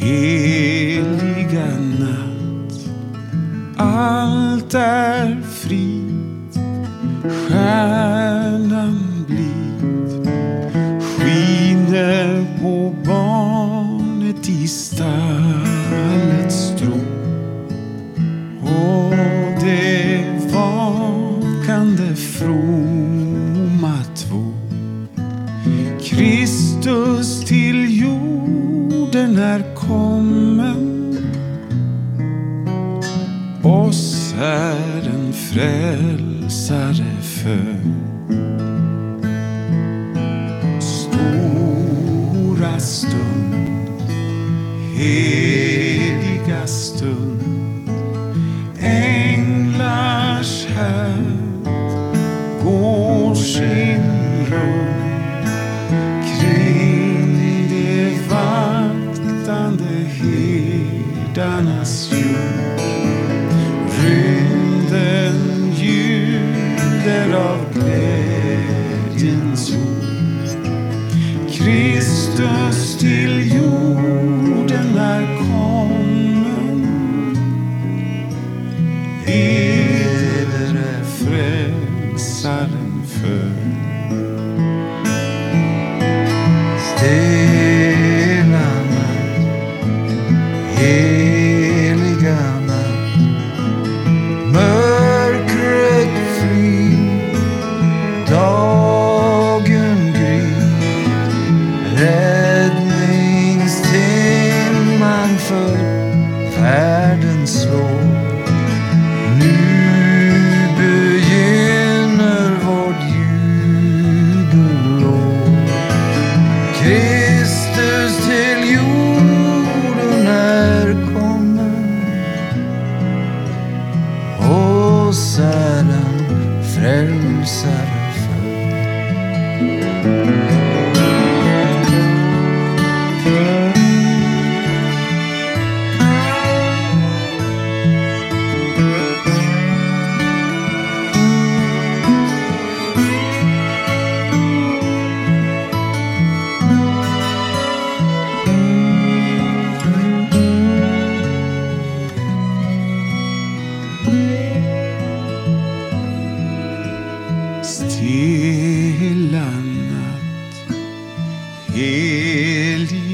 heliga natt. Allt är frid, stjärnan blid skiner på barnet i stallets strå. Och det vakande fromma är kommen Oss är en frälsare född Stora stund vaktande herdarnas jord. Rymden ljuder av glädjens ord. Kristus till jorden är kommen. Eder frälsaren född. Heliga natt. Mörkret flyr, dagen gryr. Frälsare Stilla natt, helig